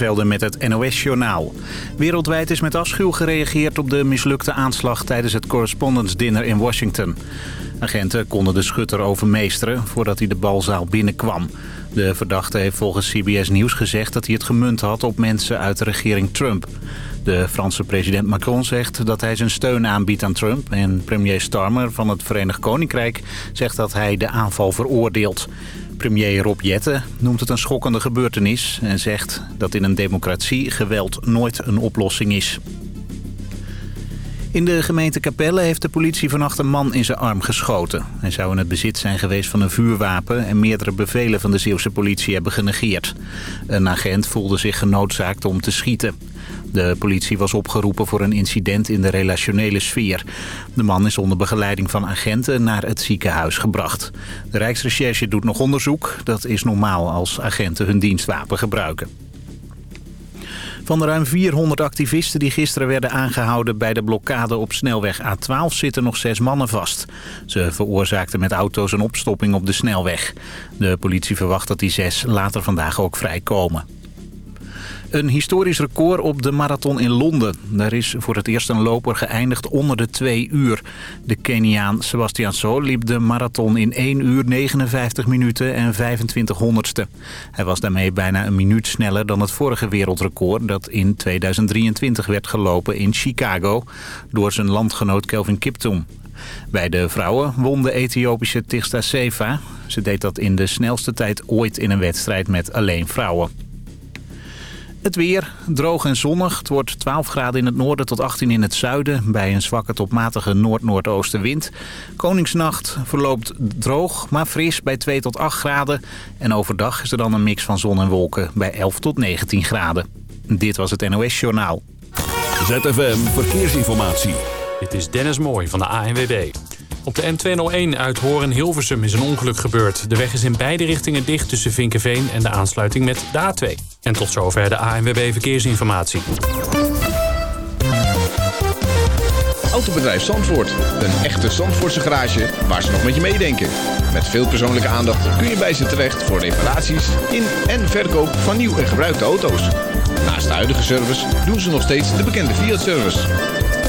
Bijleveld met het NOS-journaal. Wereldwijd is met afschuw gereageerd op de mislukte aanslag tijdens het Correspondence Dinner in Washington. Agenten konden de schutter overmeesteren voordat hij de balzaal binnenkwam. De verdachte heeft volgens CBS Nieuws gezegd dat hij het gemunt had op mensen uit de regering Trump. De Franse president Macron zegt dat hij zijn steun aanbiedt aan Trump... en premier Starmer van het Verenigd Koninkrijk zegt dat hij de aanval veroordeelt. Premier Rob Jette noemt het een schokkende gebeurtenis... en zegt dat in een democratie geweld nooit een oplossing is. In de gemeente Capelle heeft de politie vannacht een man in zijn arm geschoten. Hij zou in het bezit zijn geweest van een vuurwapen... en meerdere bevelen van de Zeeuwse politie hebben genegeerd. Een agent voelde zich genoodzaakt om te schieten. De politie was opgeroepen voor een incident in de relationele sfeer. De man is onder begeleiding van agenten naar het ziekenhuis gebracht. De Rijksrecherche doet nog onderzoek. Dat is normaal als agenten hun dienstwapen gebruiken. Van de ruim 400 activisten die gisteren werden aangehouden bij de blokkade op snelweg A12 zitten nog zes mannen vast. Ze veroorzaakten met auto's een opstopping op de snelweg. De politie verwacht dat die zes later vandaag ook vrijkomen. Een historisch record op de marathon in Londen. Daar is voor het eerst een loper geëindigd onder de twee uur. De Keniaan Sebastian So liep de marathon in 1 uur 59 minuten en 25 honderdste. Hij was daarmee bijna een minuut sneller dan het vorige wereldrecord... dat in 2023 werd gelopen in Chicago door zijn landgenoot Kelvin Kiptum. Bij de vrouwen won de Ethiopische Tigsta Seva. Ze deed dat in de snelste tijd ooit in een wedstrijd met alleen vrouwen. Het weer, droog en zonnig. Het wordt 12 graden in het noorden tot 18 in het zuiden... bij een zwakke tot matige noord-noordoostenwind. Koningsnacht verloopt droog, maar fris bij 2 tot 8 graden. En overdag is er dan een mix van zon en wolken bij 11 tot 19 graden. Dit was het NOS Journaal. ZFM Verkeersinformatie. Dit is Dennis Mooij van de ANWB. Op de N201 uit Horen-Hilversum is een ongeluk gebeurd. De weg is in beide richtingen dicht tussen Vinkenveen en de aansluiting met de A2. En tot zover de ANWB Verkeersinformatie. Autobedrijf Zandvoort. Een echte Zandvoortse garage waar ze nog met je meedenken. Met veel persoonlijke aandacht kun je bij ze terecht voor reparaties in en verkoop van nieuw en gebruikte auto's. Naast de huidige service doen ze nog steeds de bekende Fiat-service.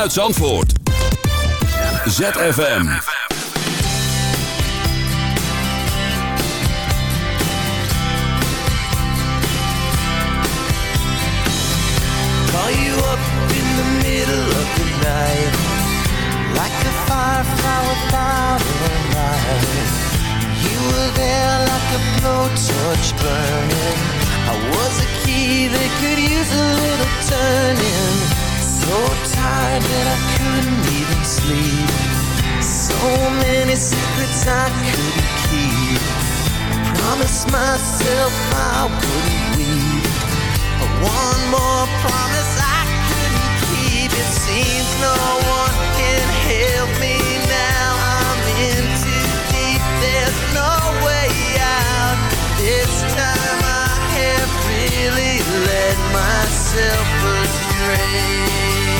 Vanuit Zandvoort. ZFM. Call you up in the middle of the night. Like a firefly without a light. You were there like a blowtorch burning. I was a key that could use a little turning. So tired that I couldn't even sleep. So many secrets I couldn't keep. I promised myself I wouldn't weep. But one more promise I couldn't keep. It seems no one can help me now. I'm in too deep, there's no way out. This time I have really led myself astray.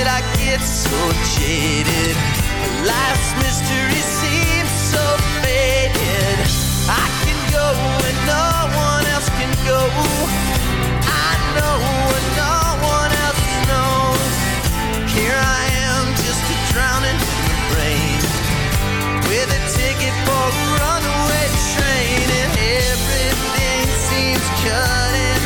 did I get so jaded? Life's mystery seems so faded. I can go and no one else can go. I know and no one else knows. Here I am, just a drowning in the rain, with a ticket for a runaway train, and everything seems cutting.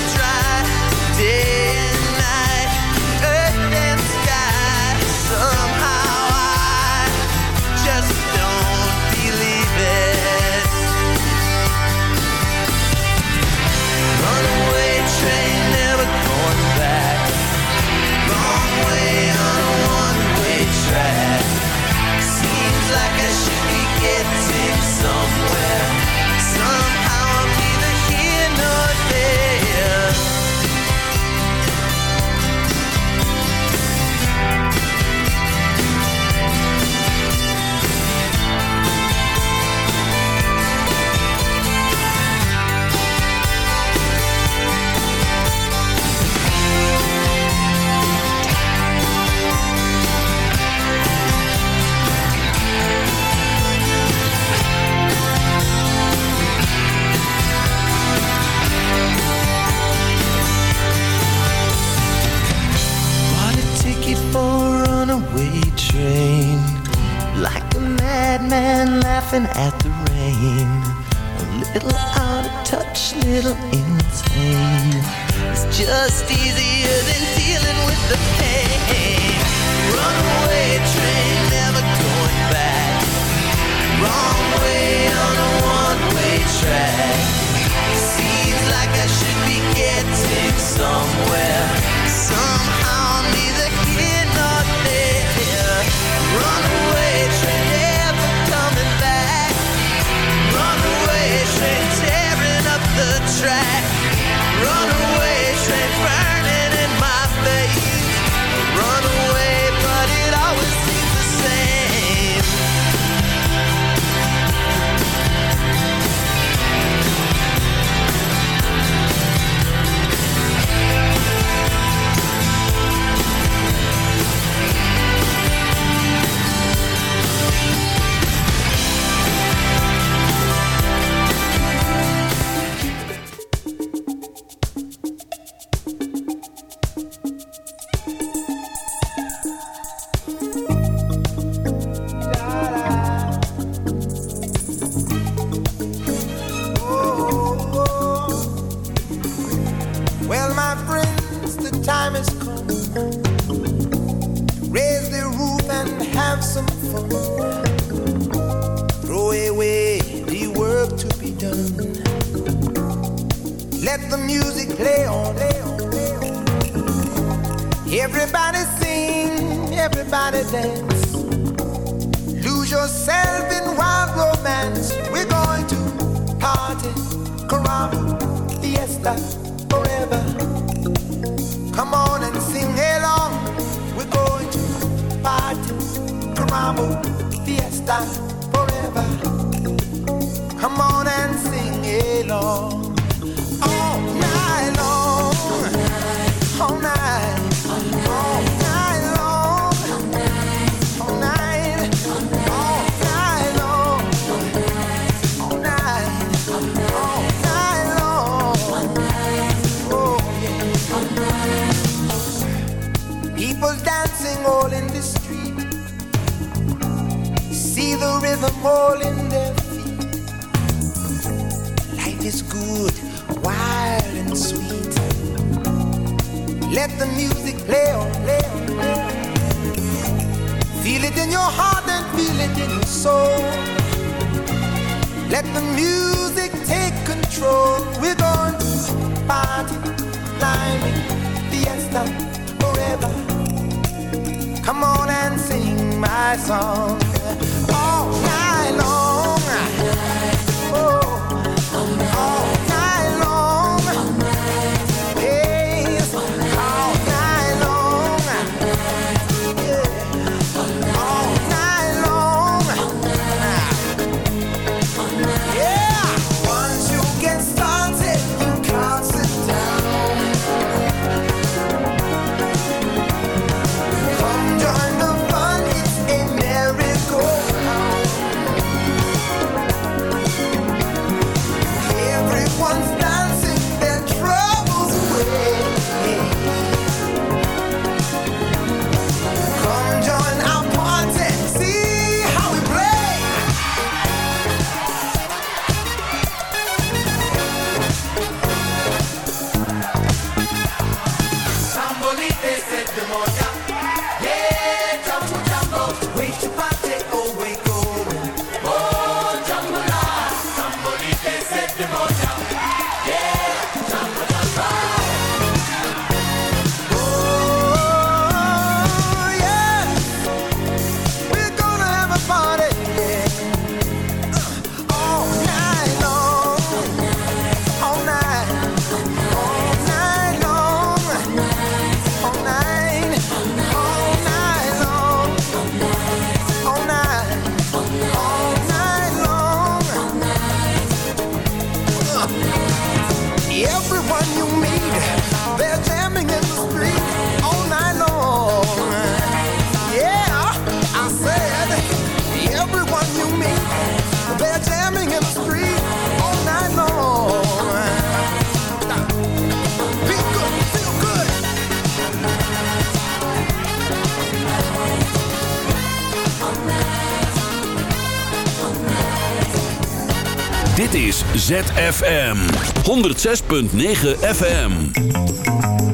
together forever. Come on and sing my song. ZFM 106.9 FM.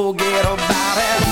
forget about it.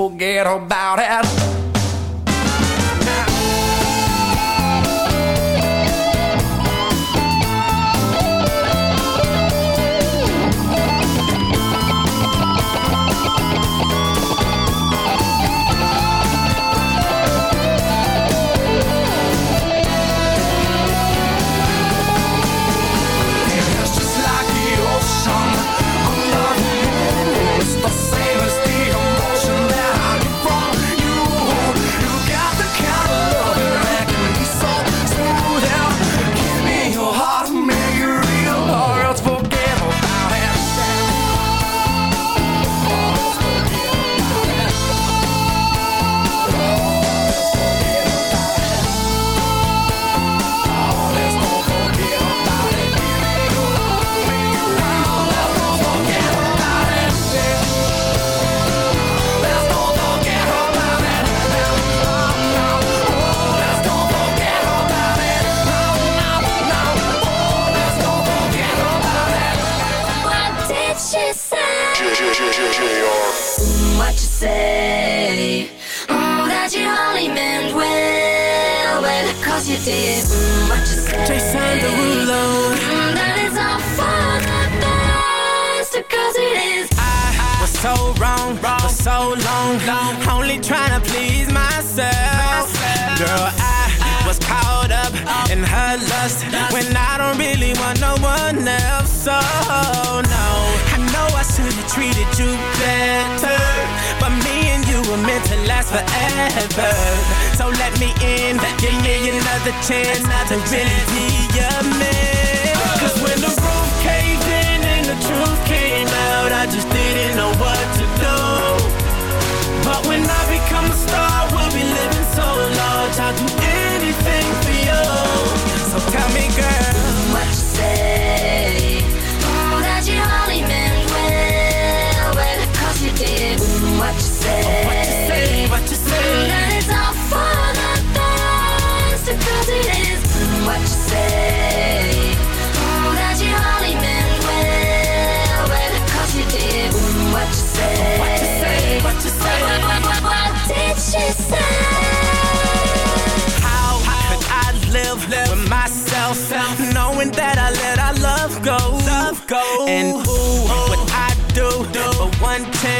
forget about it.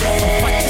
Fight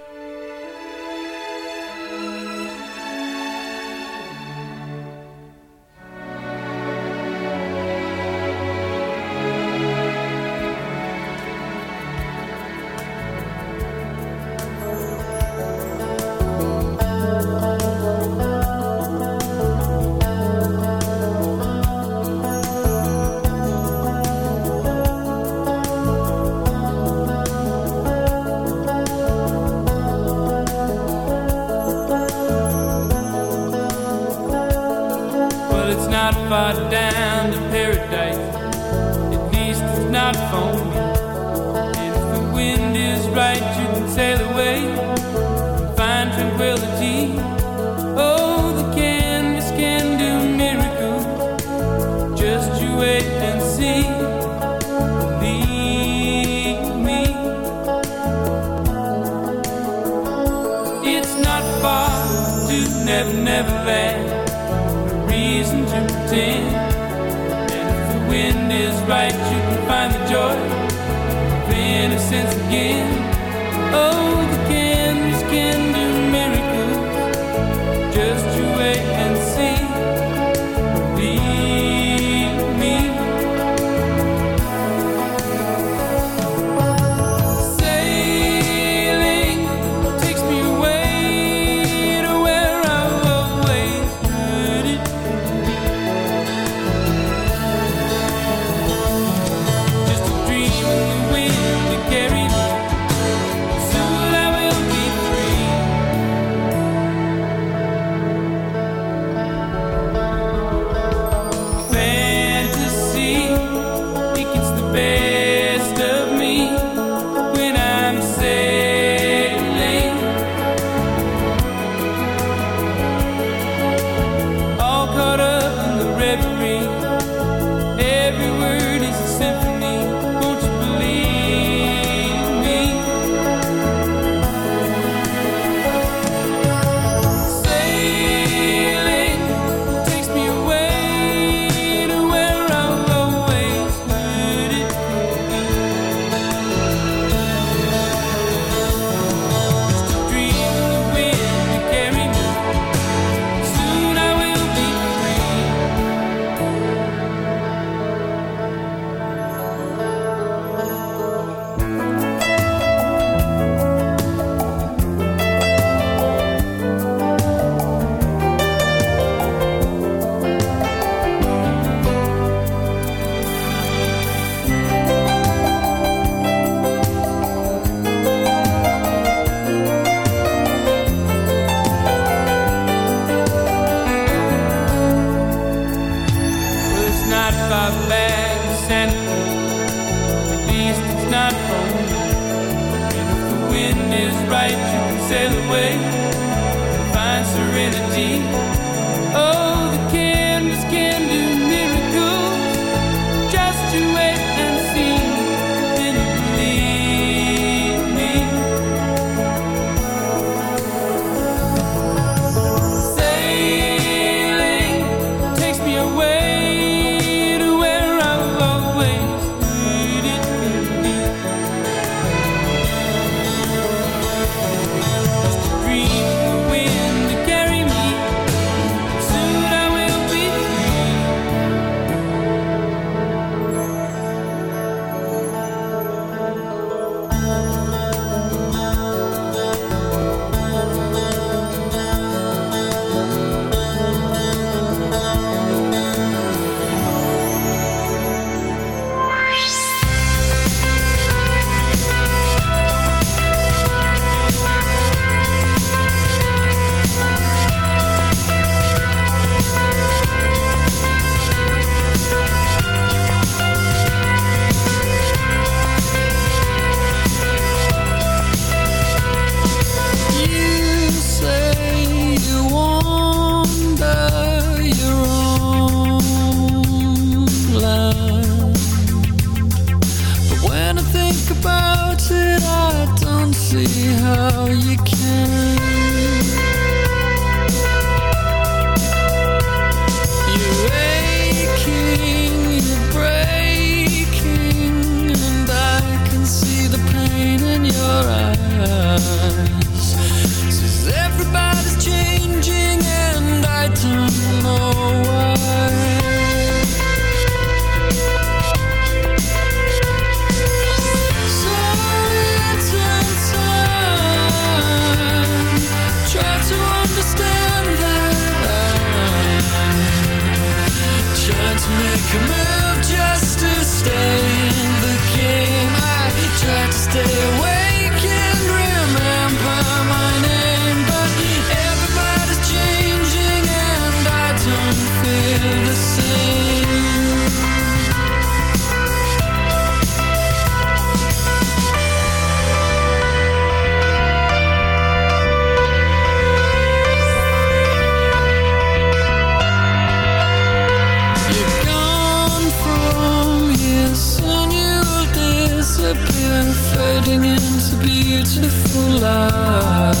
To Lord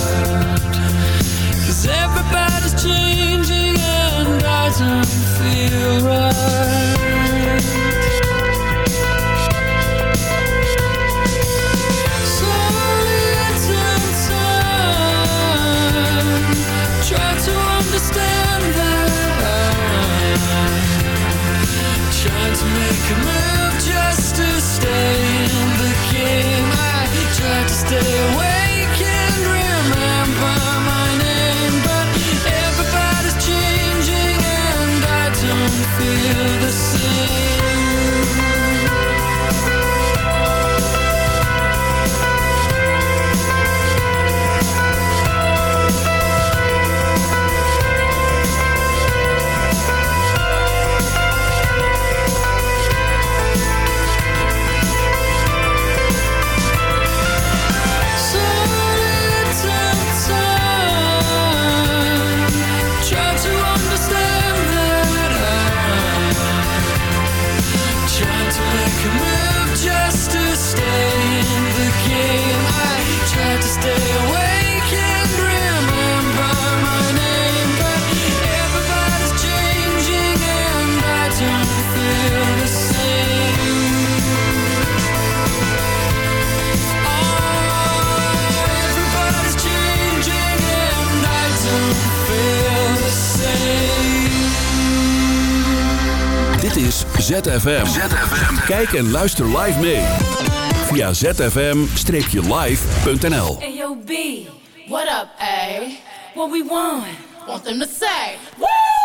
Cause everybody's changing and I don't feel right. ZFM. Kijk en luister live mee. Via zfm-live.nl Hey yo B, what up A? What we want? Want them to say, woo!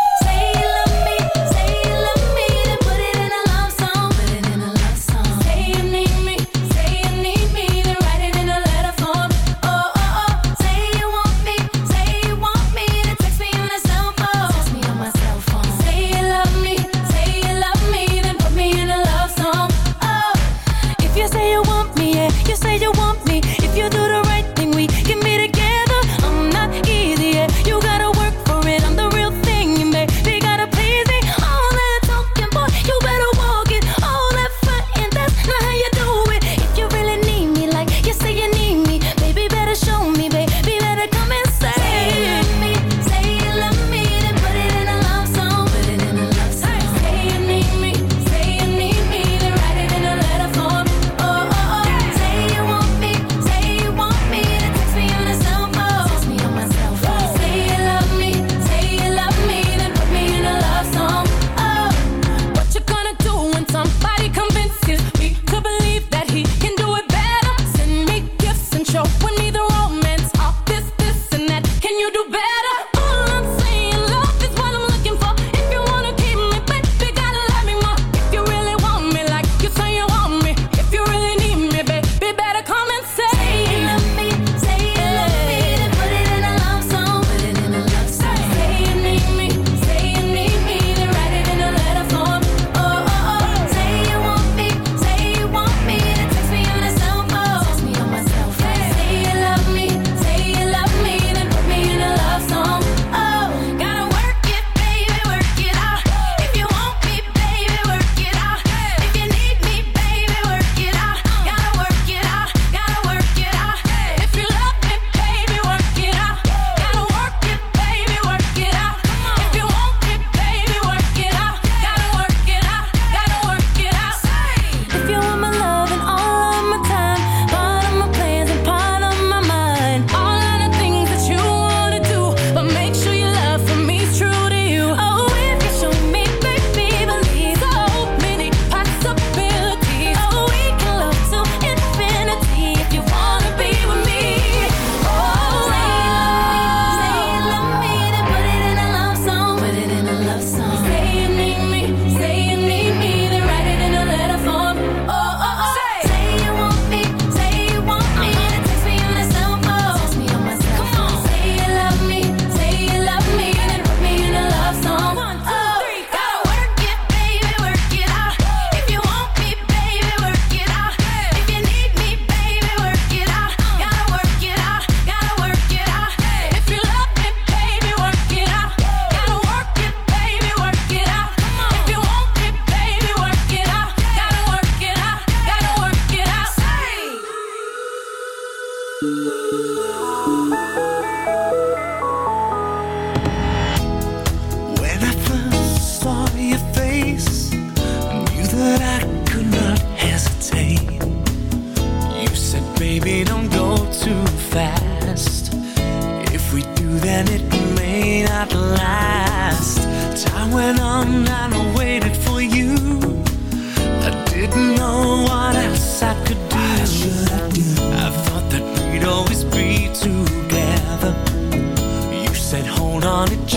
on a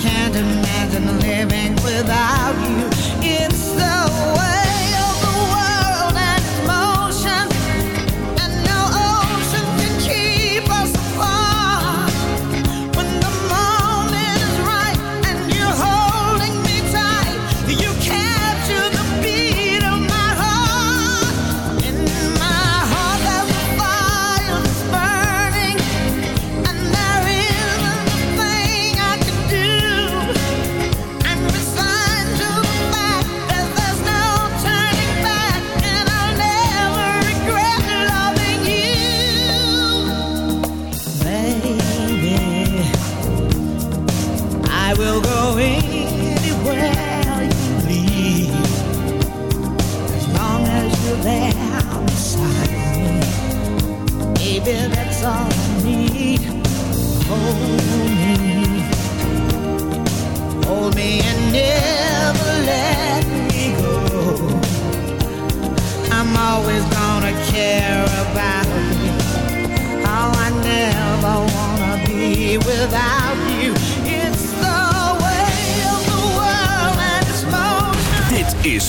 can't imagine living without you. It's the way.